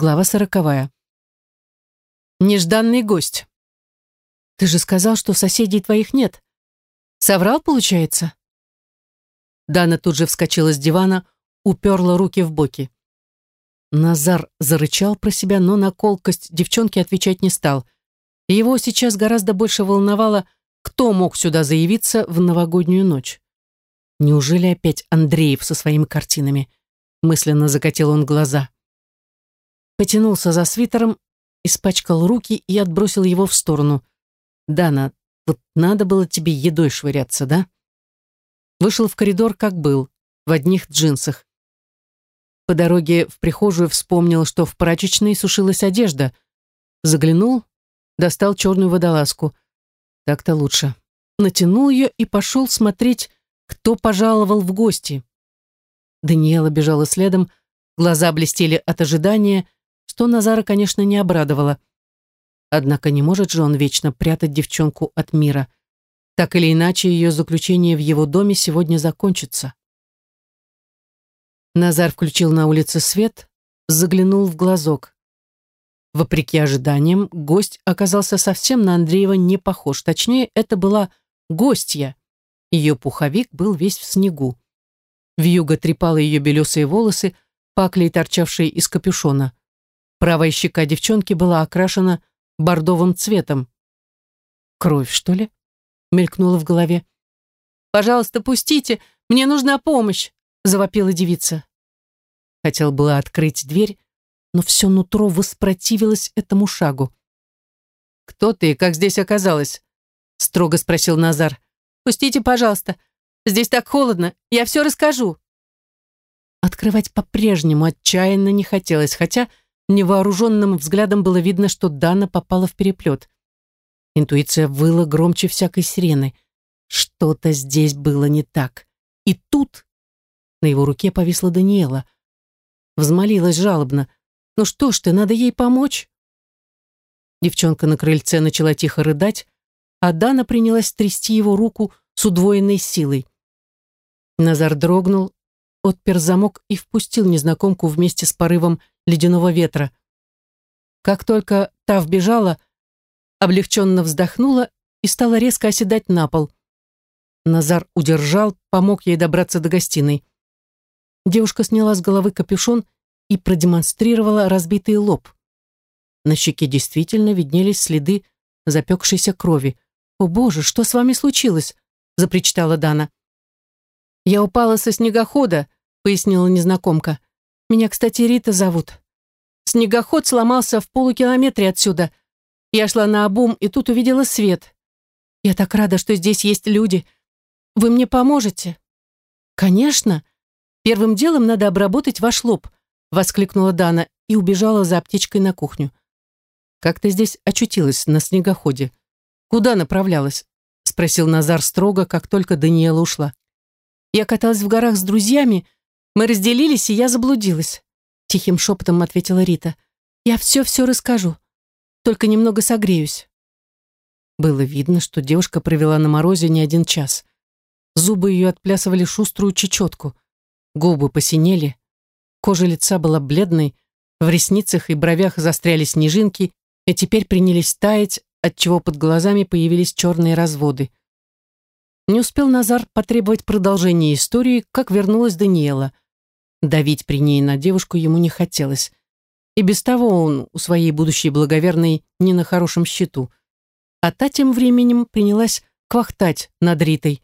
Глава сороковая. Нежданный гость. Ты же сказал, что соседей твоих нет. Соврал, получается? Дана тут же вскочила с дивана, уперла руки в боки. Назар зарычал про себя, но на колкость девчонки отвечать не стал. Его сейчас гораздо больше волновало, кто мог сюда заявиться в новогоднюю ночь. Неужели опять Андреев со своими картинами? Мысленно закатил он глаза. Потянулся за свитером, испачкал руки и отбросил его в сторону. «Дана, вот надо было тебе едой швыряться, да?» Вышел в коридор, как был, в одних джинсах. По дороге в прихожую вспомнил, что в прачечной сушилась одежда. Заглянул, достал черную водолазку. Так-то лучше. Натянул ее и пошел смотреть, кто пожаловал в гости. Даниэла бежала следом, глаза блестели от ожидания, что Назара, конечно, не обрадовало. Однако не может же он вечно прятать девчонку от мира. Так или иначе, ее заключение в его доме сегодня закончится. Назар включил на улице свет, заглянул в глазок. Вопреки ожиданиям, гость оказался совсем на Андреева не похож. Точнее, это была гостья. Ее пуховик был весь в снегу. Вьюга трепала ее белесые волосы, паклей торчавшие из капюшона. Правая щека девчонки была окрашена бордовым цветом. «Кровь, что ли?» — мелькнула в голове. «Пожалуйста, пустите, мне нужна помощь!» — завопила девица. Хотел было открыть дверь, но все нутро воспротивилось этому шагу. «Кто ты и как здесь оказалась?» — строго спросил Назар. «Пустите, пожалуйста. Здесь так холодно. Я все расскажу». Открывать по-прежнему отчаянно не хотелось, хотя Невооруженным взглядом было видно, что Дана попала в переплет. Интуиция выла громче всякой сирены. Что-то здесь было не так. И тут на его руке повисла Даниэла. Взмолилась жалобно. «Ну что ж ты, надо ей помочь?» Девчонка на крыльце начала тихо рыдать, а Дана принялась трясти его руку с удвоенной силой. Назар дрогнул, отпер замок и впустил незнакомку вместе с порывом ледяного ветра. Как только та вбежала, облегченно вздохнула и стала резко оседать на пол. Назар удержал, помог ей добраться до гостиной. Девушка сняла с головы капюшон и продемонстрировала разбитый лоб. На щеке действительно виднелись следы запекшейся крови. «О боже, что с вами случилось?» — запричитала Дана. «Я упала со снегохода», — пояснила незнакомка. Меня, кстати, Рита зовут. Снегоход сломался в полукилометре отсюда. Я шла на обум и тут увидела свет. Я так рада, что здесь есть люди. Вы мне поможете? Конечно. Первым делом надо обработать ваш лоб, воскликнула Дана и убежала за аптечкой на кухню. Как ты здесь очутилась на снегоходе? Куда направлялась? спросил Назар строго, как только Даниэла ушла. Я каталась в горах с друзьями, мы разделились, и я заблудилась. Тихим шепотом ответила Рита. Я все-все расскажу. Только немного согреюсь. Было видно, что девушка провела на морозе не один час. Зубы ее отплясывали шуструю чечетку. Губы посинели. Кожа лица была бледной, в ресницах и бровях застряли снежинки и теперь принялись таять, отчего под глазами появились черные разводы. Не успел Назар потребовать продолжения истории, как вернулась Даниэла — Давить при ней на девушку ему не хотелось. И без того он у своей будущей благоверной не на хорошем счету. А та тем временем принялась квахтать над Ритой.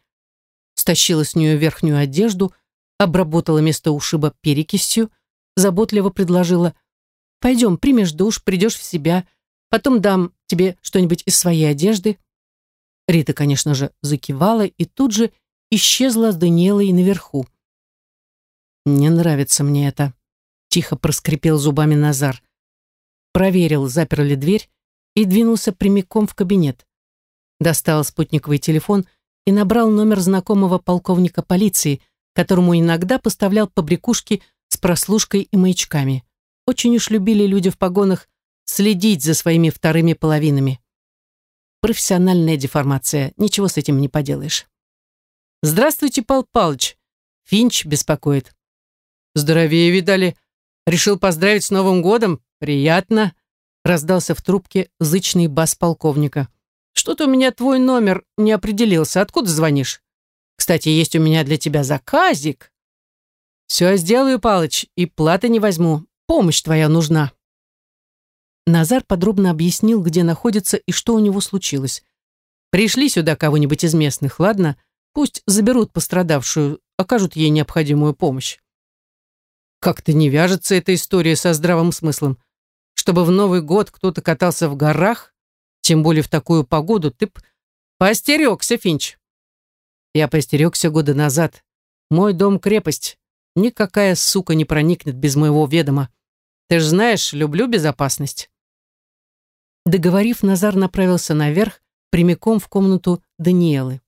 Стащила с нее верхнюю одежду, обработала место ушиба перекисью, заботливо предложила «Пойдем, примешь душ, придешь в себя, потом дам тебе что-нибудь из своей одежды». Рита, конечно же, закивала и тут же исчезла с Даниэлой наверху. «Не нравится мне это», — тихо проскрипел зубами Назар. Проверил, заперли дверь и двинулся прямиком в кабинет. Достал спутниковый телефон и набрал номер знакомого полковника полиции, которому иногда поставлял побрякушки с прослушкой и маячками. Очень уж любили люди в погонах следить за своими вторыми половинами. Профессиональная деформация, ничего с этим не поделаешь. «Здравствуйте, Пал Палыч!» Финч беспокоит. Здоровее видали. Решил поздравить с Новым годом, приятно», — раздался в трубке зычный бас полковника. «Что-то у меня твой номер не определился. Откуда звонишь? Кстати, есть у меня для тебя заказик». «Все сделаю, Палыч, и платы не возьму. Помощь твоя нужна». Назар подробно объяснил, где находится и что у него случилось. «Пришли сюда кого-нибудь из местных, ладно? Пусть заберут пострадавшую, окажут ей необходимую помощь». Как-то не вяжется эта история со здравым смыслом. Чтобы в Новый год кто-то катался в горах, тем более в такую погоду, ты б поостерегся, Финч. Я поостерегся года назад. Мой дом-крепость. Никакая сука не проникнет без моего ведома. Ты ж знаешь, люблю безопасность. Договорив, Назар направился наверх, прямиком в комнату Даниэлы.